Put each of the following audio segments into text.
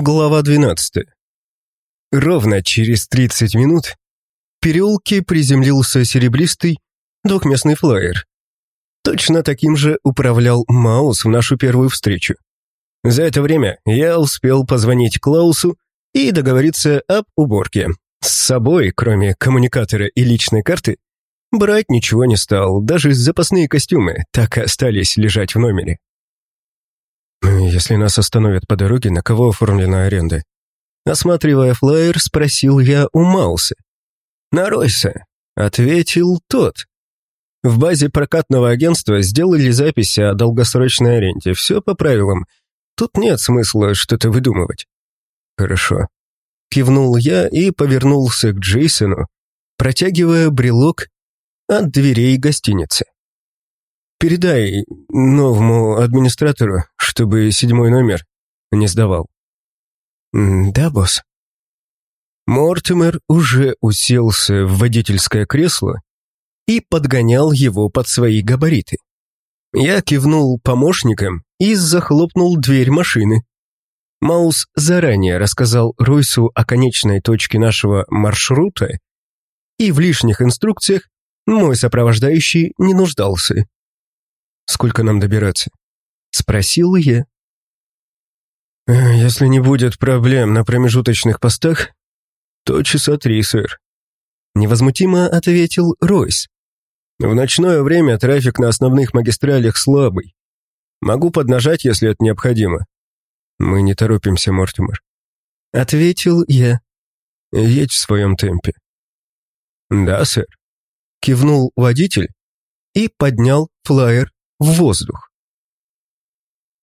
Глава 12. Ровно через 30 минут в переулке приземлился серебристый двухместный флайер. Точно таким же управлял Маус в нашу первую встречу. За это время я успел позвонить Клаусу и договориться об уборке. С собой, кроме коммуникатора и личной карты, брать ничего не стал, даже запасные костюмы так и остались лежать в номере. «Если нас остановят по дороге, на кого оформлена аренда?» Осматривая флаер, спросил я у Мауса. «На Ройса», — ответил тот. В базе прокатного агентства сделали запись о долгосрочной аренде. Все по правилам. Тут нет смысла что-то выдумывать. Хорошо. Кивнул я и повернулся к Джейсону, протягивая брелок от дверей гостиницы. Передай новому администратору, чтобы седьмой номер не сдавал. Да, босс. Мортимер уже уселся в водительское кресло и подгонял его под свои габариты. Я кивнул помощникам и захлопнул дверь машины. Маус заранее рассказал Ройсу о конечной точке нашего маршрута, и в лишних инструкциях мой сопровождающий не нуждался. Сколько нам добираться?» Спросил я. «Э, «Если не будет проблем на промежуточных постах, то часа три, сэр», невозмутимо ответил Ройс. «В ночное время трафик на основных магистралях слабый. Могу поднажать, если это необходимо». «Мы не торопимся, Мортимер», — ответил я. «Едь в своем темпе». «Да, сэр», — кивнул водитель и поднял флаер в воздух.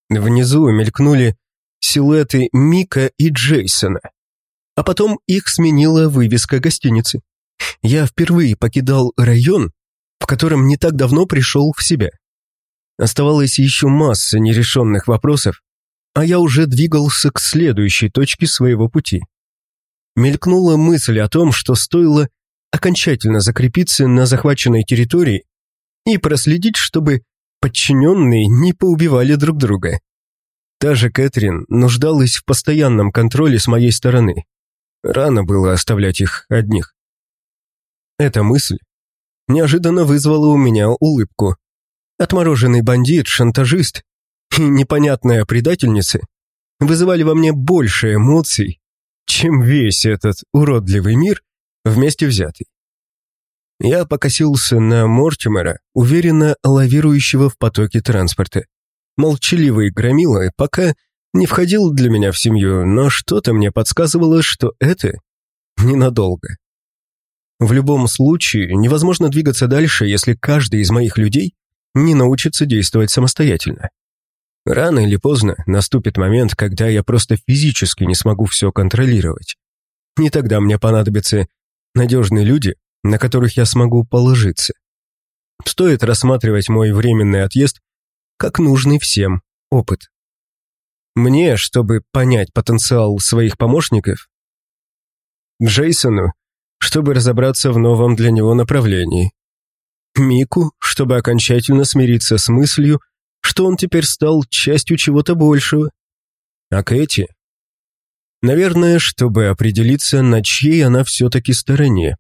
Внизу мелькнули силуэты Мика и Джейсона, а потом их сменила вывеска гостиницы. Я впервые покидал район, в котором не так давно пришел в себя. Оставалась еще масса нерешенных вопросов, а я уже двигался к следующей точке своего пути. Мелькнула мысль о том, что стоило окончательно закрепиться на захваченной территории и проследить, чтобы подчиненные не поубивали друг друга. Та же Кэтрин нуждалась в постоянном контроле с моей стороны. Рано было оставлять их одних. Эта мысль неожиданно вызвала у меня улыбку. Отмороженный бандит, шантажист и непонятная предательница вызывали во мне больше эмоций, чем весь этот уродливый мир вместе взятый. Я покосился на Мортимера, уверенно лавирующего в потоке транспорта. Молчаливый громила пока не входил для меня в семью, но что-то мне подсказывало, что это ненадолго. В любом случае, невозможно двигаться дальше, если каждый из моих людей не научится действовать самостоятельно. Рано или поздно наступит момент, когда я просто физически не смогу все контролировать. Не тогда мне понадобятся надежные люди, на которых я смогу положиться. Стоит рассматривать мой временный отъезд как нужный всем опыт. Мне, чтобы понять потенциал своих помощников, Джейсону, чтобы разобраться в новом для него направлении, Мику, чтобы окончательно смириться с мыслью, что он теперь стал частью чего-то большего, а Кэти, наверное, чтобы определиться, на чьей она все-таки стороне.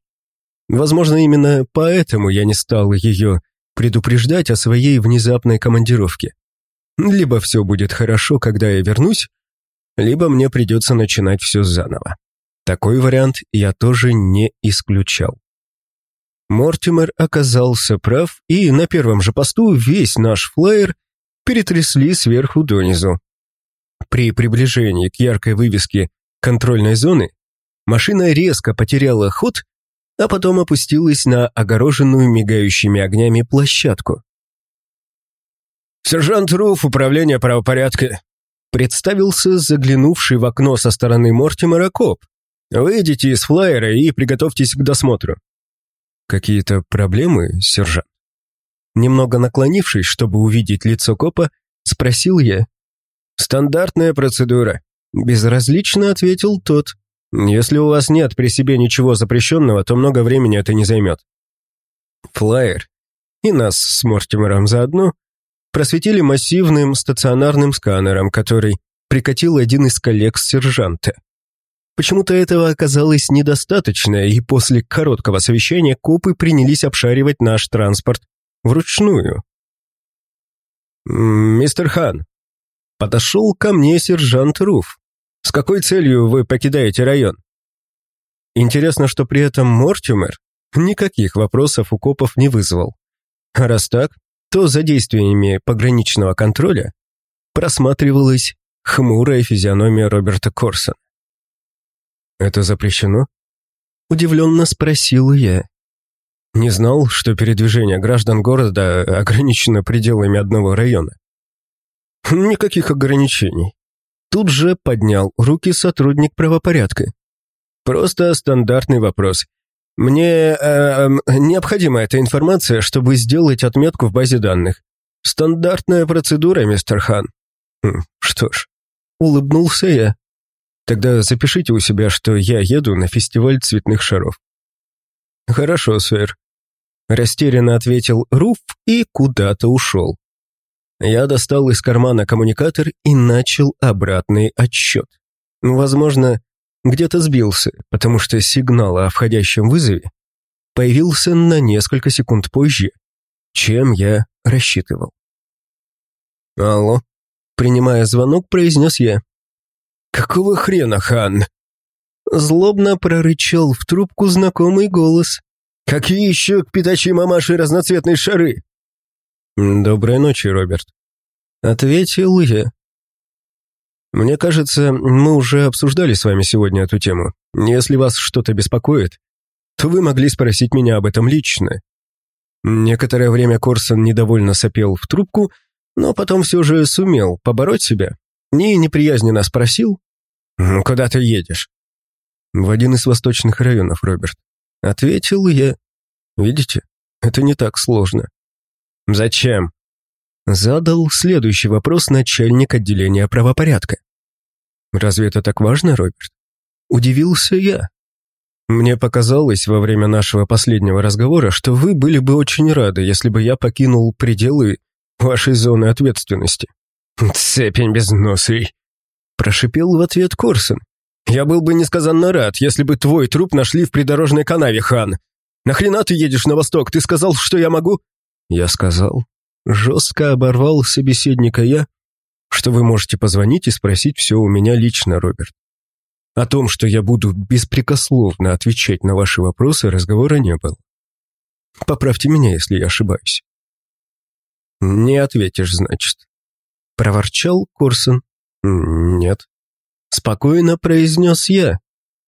Возможно, именно поэтому я не стал ее предупреждать о своей внезапной командировке. Либо все будет хорошо, когда я вернусь, либо мне придется начинать все заново. Такой вариант я тоже не исключал. Мортимер оказался прав, и на первом же посту весь наш флайер перетрясли сверху донизу. При приближении к яркой вывеске контрольной зоны машина резко потеряла ход а потом опустилась на огороженную мигающими огнями площадку. «Сержант Руф, управление правопорядка», представился заглянувший в окно со стороны Мортимера коп. «Выйдите из флайера и приготовьтесь к досмотру». «Какие-то проблемы, сержант?» Немного наклонившись, чтобы увидеть лицо копа, спросил я. «Стандартная процедура», — безразлично ответил тот. Если у вас нет при себе ничего запрещенного, то много времени это не займет. Флайер и нас с Мортимером заодно просветили массивным стационарным сканером, который прикатил один из коллег сержанта. Почему-то этого оказалось недостаточно, и после короткого совещания копы принялись обшаривать наш транспорт вручную. «Мистер Хан», — подошел ко мне сержант Руф. «С какой целью вы покидаете район?» Интересно, что при этом Мортимер никаких вопросов у копов не вызвал. А раз так, то за действиями пограничного контроля просматривалась хмурая физиономия Роберта Корсона. «Это запрещено?» Удивленно спросил я. Не знал, что передвижение граждан города ограничено пределами одного района. Никаких ограничений. Тут же поднял руки сотрудник правопорядка. Просто стандартный вопрос. Мне э, необходима эта информация, чтобы сделать отметку в базе данных. Стандартная процедура, мистер Хан. Хм, что ж, улыбнулся я. Тогда запишите у себя, что я еду на фестиваль цветных шаров. Хорошо, сэр. Растерянно ответил Руф и куда-то ушел. Я достал из кармана коммуникатор и начал обратный отсчет. Возможно, где-то сбился, потому что сигнал о входящем вызове появился на несколько секунд позже, чем я рассчитывал. «Алло», — принимая звонок, произнес я. «Какого хрена, хан?» Злобно прорычал в трубку знакомый голос. «Какие еще к пятачьей мамаши разноцветные шары?» «Доброй ночи, Роберт», — ответил я. «Мне кажется, мы уже обсуждали с вами сегодня эту тему. Если вас что-то беспокоит, то вы могли спросить меня об этом лично». Некоторое время Корсон недовольно сопел в трубку, но потом все же сумел побороть себя и неприязненно спросил, «Ну, «Куда ты едешь?» «В один из восточных районов, Роберт». Ответил я. «Видите, это не так сложно». «Зачем?» Задал следующий вопрос начальник отделения правопорядка. «Разве это так важно, Роберт?» Удивился я. Мне показалось во время нашего последнего разговора, что вы были бы очень рады, если бы я покинул пределы вашей зоны ответственности. «Цепень безносый!» Прошипел в ответ Корсон. «Я был бы несказанно рад, если бы твой труп нашли в придорожной канаве, хан. Нахрена ты едешь на восток? Ты сказал, что я могу?» Я сказал. Жестко оборвал собеседника я, что вы можете позвонить и спросить все у меня лично, Роберт. О том, что я буду беспрекословно отвечать на ваши вопросы, разговора не было. Поправьте меня, если я ошибаюсь. «Не ответишь, значит», — проворчал Корсон. «Нет». Спокойно произнес я.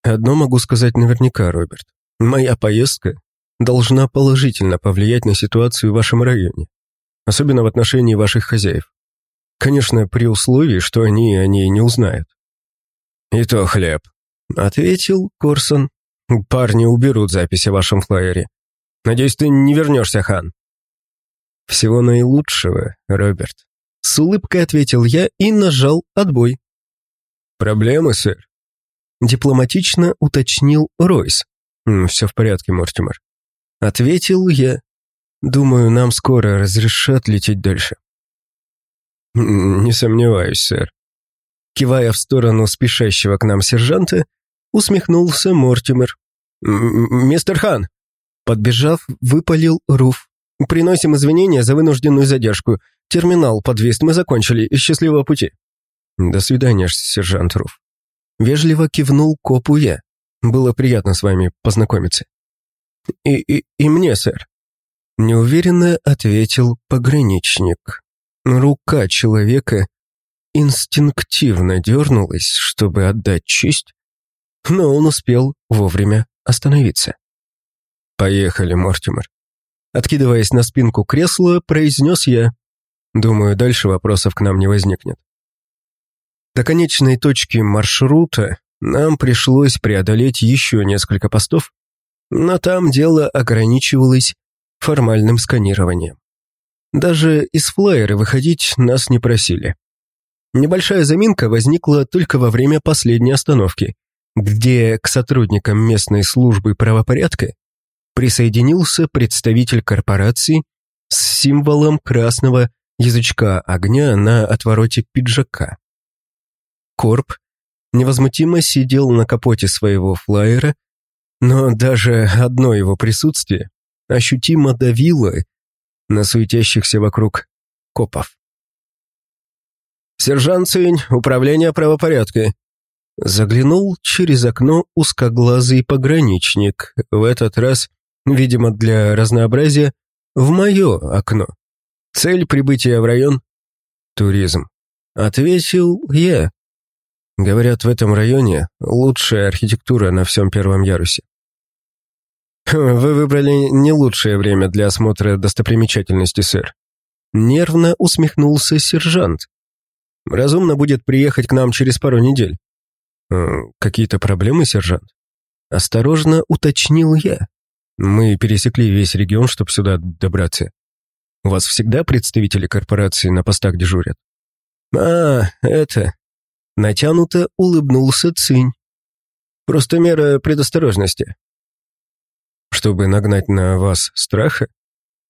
Одно могу сказать наверняка, Роберт. Моя поездка должна положительно повлиять на ситуацию в вашем районе, особенно в отношении ваших хозяев. Конечно, при условии, что они о ней не узнают. «И то хлеб», — ответил Корсон. «Парни уберут запись о вашем флайере. Надеюсь, ты не вернешься, хан». «Всего наилучшего, Роберт», — с улыбкой ответил я и нажал отбой. «Проблемы, сэр?» Дипломатично уточнил Ройс. «Все в порядке, Мортимер». Ответил я. «Думаю, нам скоро разрешат лететь дальше». «Не сомневаюсь, сэр». Кивая в сторону спешащего к нам сержанта, усмехнулся Мортимер. «Мистер Хан!» Подбежав, выпалил Руф. «Приносим извинения за вынужденную задержку. Терминал подвис, мы закончили. Счастливого пути!» «До свидания, сержант Руф». Вежливо кивнул копу я. «Было приятно с вами познакомиться». «И, и, и мне, сэр», — неуверенно ответил пограничник. Рука человека инстинктивно дернулась, чтобы отдать честь, но он успел вовремя остановиться. «Поехали, Мортимер». Откидываясь на спинку кресла, произнес я. Думаю, дальше вопросов к нам не возникнет. До конечной точки маршрута нам пришлось преодолеть еще несколько постов, но там дело ограничивалось формальным сканированием. Даже из флайера выходить нас не просили. Небольшая заминка возникла только во время последней остановки, где к сотрудникам местной службы правопорядка присоединился представитель корпорации с символом красного язычка огня на отвороте пиджака. Корп невозмутимо сидел на капоте своего флайера, но даже одно его присутствие ощутимо давило на суетящихся вокруг копов. «Сержант Цинь, управление правопорядка», Заглянул через окно узкоглазый пограничник, в этот раз, видимо, для разнообразия, в мое окно. Цель прибытия в район – туризм. Ответил я. Говорят, в этом районе лучшая архитектура на всем первом ярусе. Вы выбрали не лучшее время для осмотра достопримечательности, сэр. Нервно усмехнулся сержант. Разумно будет приехать к нам через пару недель. «Э, «Какие-то проблемы, сержант?» Осторожно уточнил я. «Мы пересекли весь регион, чтобы сюда добраться. У вас всегда представители корпорации на постах дежурят?» «А, это...» Натянуто улыбнулся Цинь. «Просто мера предосторожности». «Чтобы нагнать на вас страха?»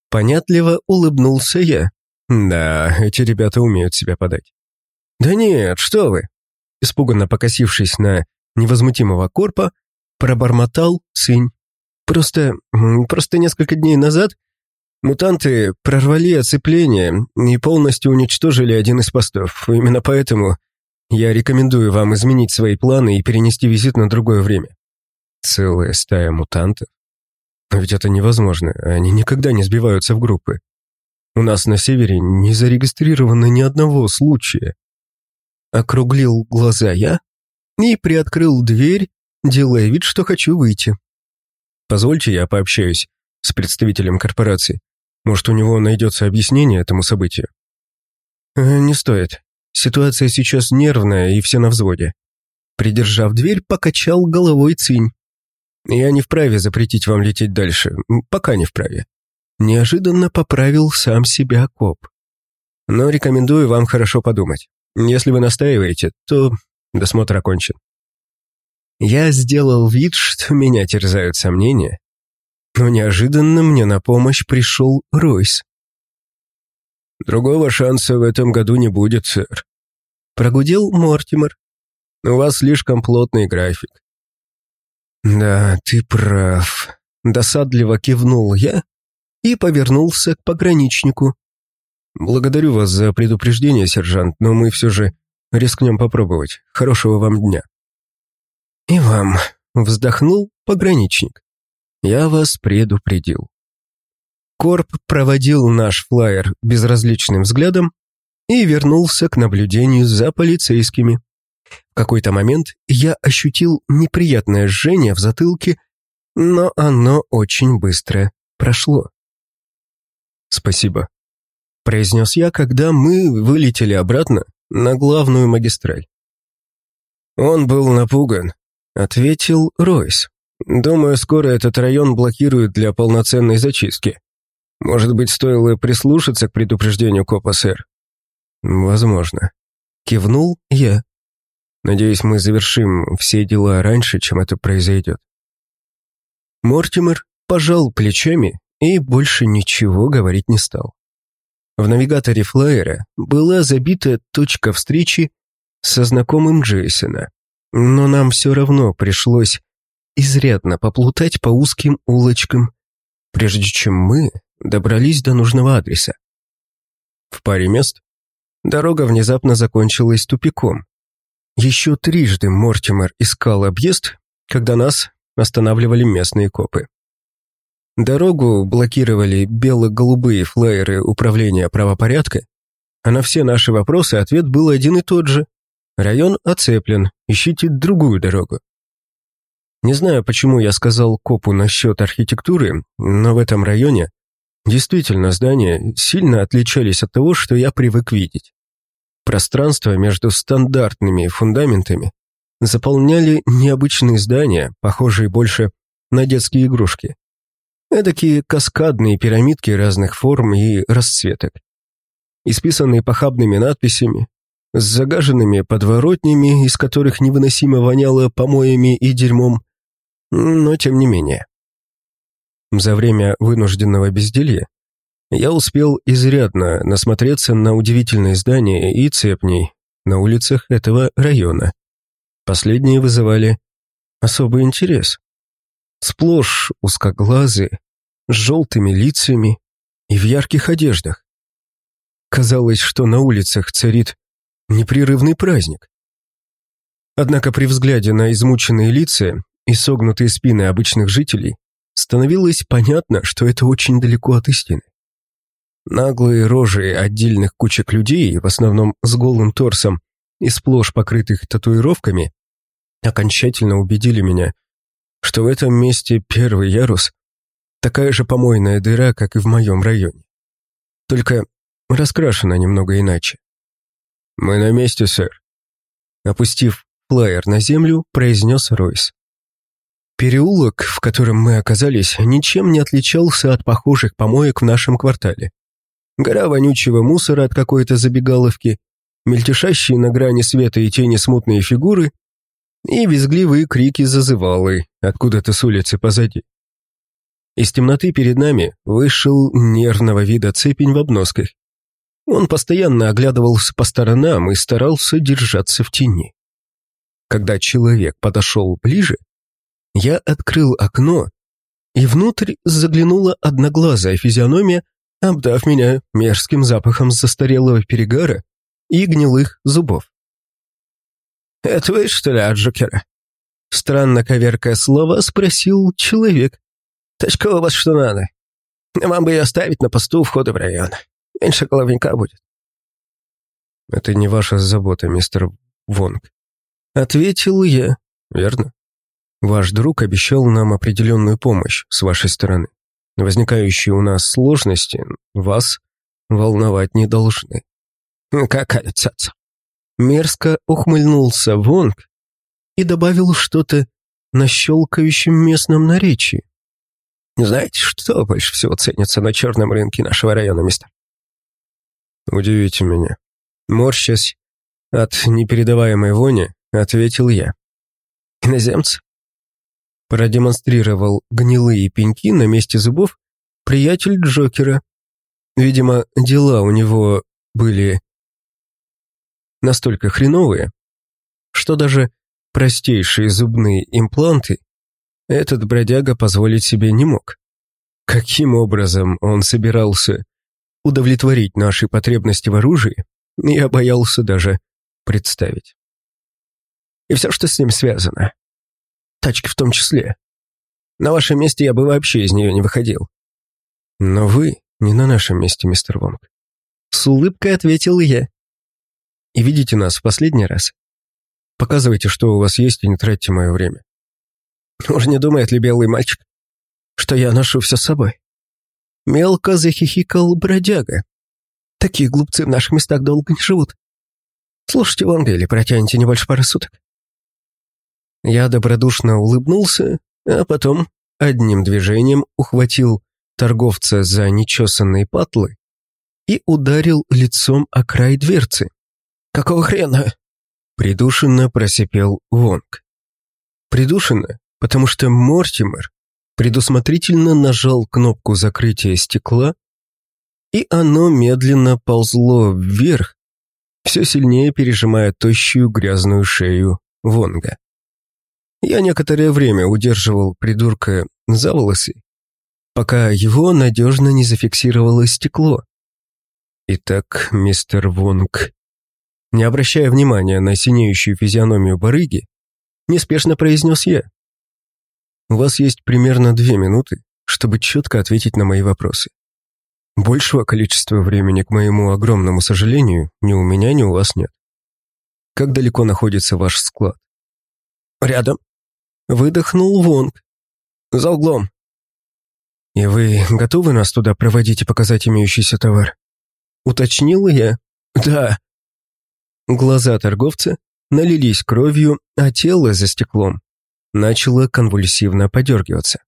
Понятливо улыбнулся я. «Да, эти ребята умеют себя подать». «Да нет, что вы!» испуганно покосившись на невозмутимого корпа, пробормотал Цинь. «Просто... просто несколько дней назад мутанты прорвали оцепление и полностью уничтожили один из постов. Именно поэтому я рекомендую вам изменить свои планы и перенести визит на другое время». «Целая стая мутантов? Но ведь это невозможно, они никогда не сбиваются в группы. У нас на севере не зарегистрировано ни одного случая. Округлил глаза я и приоткрыл дверь, делая вид, что хочу выйти. Позвольте я пообщаюсь с представителем корпорации. Может, у него найдется объяснение этому событию? Э, не стоит. Ситуация сейчас нервная и все на взводе. Придержав дверь, покачал головой Цинь. Я не вправе запретить вам лететь дальше, пока не вправе. Неожиданно поправил сам себя коп. Но рекомендую вам хорошо подумать. Если вы настаиваете, то досмотр окончен. Я сделал вид, что меня терзают сомнения, но неожиданно мне на помощь пришел Ройс. «Другого шанса в этом году не будет, сэр», — прогудел Мортимер. «У вас слишком плотный график». «Да, ты прав», — досадливо кивнул я и повернулся к пограничнику. «Благодарю вас за предупреждение, сержант, но мы все же рискнем попробовать. Хорошего вам дня». «И вам», — вздохнул пограничник. «Я вас предупредил». Корп проводил наш флайер безразличным взглядом и вернулся к наблюдению за полицейскими. В какой-то момент я ощутил неприятное жжение в затылке, но оно очень быстро прошло. «Спасибо», произнес я, когда мы вылетели обратно на главную магистраль. Он был напуган, ответил Ройс. Думаю, скоро этот район блокируют для полноценной зачистки. Может быть, стоило прислушаться к предупреждению копа, сэр? Возможно. Кивнул я. Надеюсь, мы завершим все дела раньше, чем это произойдет. Мортимер пожал плечами и больше ничего говорить не стал. В навигаторе флайера была забита точка встречи со знакомым Джейсона, но нам все равно пришлось изрядно поплутать по узким улочкам, прежде чем мы добрались до нужного адреса. В паре мест дорога внезапно закончилась тупиком. Еще трижды Мортимер искал объезд, когда нас останавливали местные копы. Дорогу блокировали бело-голубые флайеры управления правопорядка, а на все наши вопросы ответ был один и тот же. Район оцеплен, ищите другую дорогу. Не знаю, почему я сказал копу насчет архитектуры, но в этом районе действительно здания сильно отличались от того, что я привык видеть. Пространство между стандартными фундаментами заполняли необычные здания, похожие больше на детские игрушки. Эдакие каскадные пирамидки разных форм и расцветок, исписанные похабными надписями, с загаженными подворотнями, из которых невыносимо воняло помоями и дерьмом, но тем не менее. За время вынужденного безделья я успел изрядно насмотреться на удивительные здания и цепней, на улицах этого района. Последние вызывали особый интерес. Сплошь узкоглазые, с желтыми лицами и в ярких одеждах. Казалось, что на улицах царит непрерывный праздник. Однако при взгляде на измученные лица и согнутые спины обычных жителей становилось понятно, что это очень далеко от истины. Наглые рожи отдельных кучек людей, в основном с голым торсом и сплошь покрытых татуировками, окончательно убедили меня, что в этом месте первый ярус – такая же помойная дыра, как и в моем районе. Только раскрашена немного иначе. «Мы на месте, сэр», – опустив флайер на землю, произнес Ройс. Переулок, в котором мы оказались, ничем не отличался от похожих помоек в нашем квартале. Гора вонючего мусора от какой-то забегаловки, мельтешащие на грани света и тени смутные фигуры и визгливые крики зазывалы откуда-то с улицы позади. Из темноты перед нами вышел нервного вида цепень в обносках. Он постоянно оглядывался по сторонам и старался держаться в тени. Когда человек подошел ближе, я открыл окно, и внутрь заглянула одноглазая физиономия, обдав меня мерзким запахом застарелого перегара и гнилых зубов. «Это вы, что ли, от Джокера?» Странно коверкая слово, спросил человек. «Тачка у вас что надо? Вам бы ее оставить на посту у входа в район. Меньше головника будет». «Это не ваша забота, мистер Вонг», — ответил я. «Верно? Ваш друг обещал нам определенную помощь с вашей стороны. Возникающие у нас сложности вас волновать не должны». «Какая цаца?» Мерзко ухмыльнулся Вонг и добавил что-то на щелкающем местном наречии. «Знаете, что больше всего ценится на черном рынке нашего района, мистер?» «Удивите меня». Морщась от непередаваемой вони, ответил я. «Иноземцы?» Продемонстрировал гнилые пеньки на месте зубов приятель Джокера. Видимо, дела у него были настолько хреновые, что даже простейшие зубные импланты этот бродяга позволить себе не мог. Каким образом он собирался удовлетворить наши потребности в оружии, я боялся даже представить. И все, что с ним связано. Тачки в том числе. На вашем месте я бы вообще из нее не выходил. Но вы не на нашем месте, мистер Вонг. С улыбкой ответил я и видите нас в последний раз. Показывайте, что у вас есть, и не тратьте мое время. Уж не думает ли белый мальчик, что я ношу все с собой? Мелко захихикал бродяга. Такие глупцы в наших местах долго не живут. Слушайте, в Англии протянете не больше суток. Я добродушно улыбнулся, а потом одним движением ухватил торговца за нечесанные патлы и ударил лицом о край дверцы. «Какого хрена?» Придушенно просипел Вонг. Придушенно, потому что Мортимер предусмотрительно нажал кнопку закрытия стекла, и оно медленно ползло вверх, все сильнее пережимая тощую грязную шею Вонга. Я некоторое время удерживал придурка за волосы, пока его надежно не зафиксировало стекло. Итак, мистер Вонг не обращая внимания на синеющую физиономию барыги, неспешно произнес я. «У вас есть примерно две минуты, чтобы четко ответить на мои вопросы. Большего количества времени, к моему огромному сожалению, ни у меня, ни у вас нет. Как далеко находится ваш склад?» «Рядом», — выдохнул Вонг. «За углом». «И вы готовы нас туда проводить и показать имеющийся товар?» Уточнил я. «Да», Глаза торговца налились кровью, а тело за стеклом начало конвульсивно подергиваться.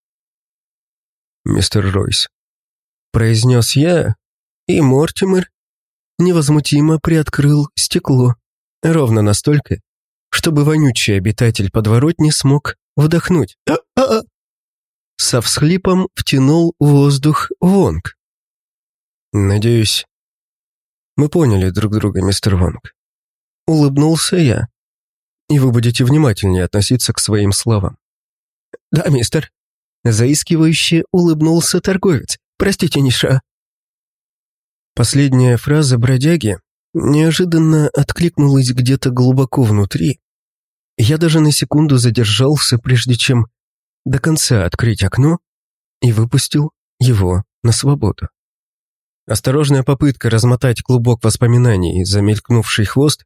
«Мистер Ройс», — произнес я, и Мортимер невозмутимо приоткрыл стекло, ровно настолько, чтобы вонючий обитатель подворотни смог вдохнуть. Со всхлипом втянул воздух Вонг. «Надеюсь, мы поняли друг друга, мистер Вонг. улыбнулся я. И вы будете внимательнее относиться к своим словам. Да, мистер. Заискивающе улыбнулся торговец. Простите, Ниша. Последняя фраза бродяги неожиданно откликнулась где-то глубоко внутри. Я даже на секунду задержался, прежде чем до конца открыть окно и выпустил его на свободу. Осторожная попытка размотать клубок воспоминаний, замелькнувший хвост,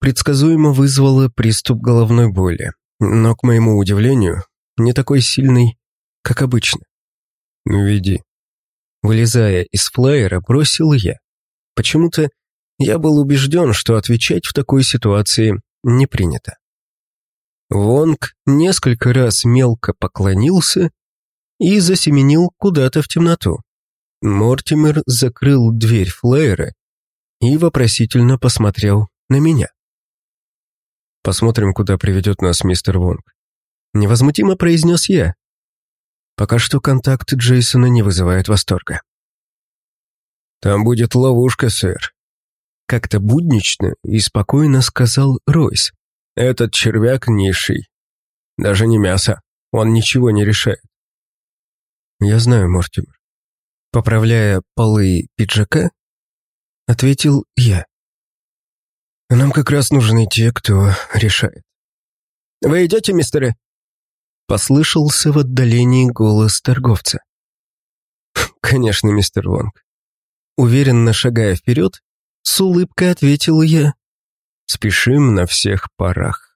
предсказуемо вызвала приступ головной боли, но, к моему удивлению, не такой сильный, как обычно. «Ну, веди». Вылезая из флайера, бросил я. Почему-то я был убежден, что отвечать в такой ситуации не принято. Вонг несколько раз мелко поклонился и засеменил куда-то в темноту. Мортимер закрыл дверь флайера и вопросительно посмотрел на меня. «Посмотрим, куда приведет нас мистер Вонг», — невозмутимо произнес я. Пока что контакт Джейсона не вызывает восторга. «Там будет ловушка, сэр», — как-то буднично и спокойно сказал Ройс. «Этот червяк низший. Даже не мясо. Он ничего не решает». «Я знаю, Мортимер». Поправляя полы пиджака, ответил я. Нам как раз нужны те, кто решает. «Вы идете, мистеры?» Послышался в отдалении голос торговца. «Конечно, мистер Вонг». Уверенно шагая вперед, с улыбкой ответил я. «Спешим на всех парах».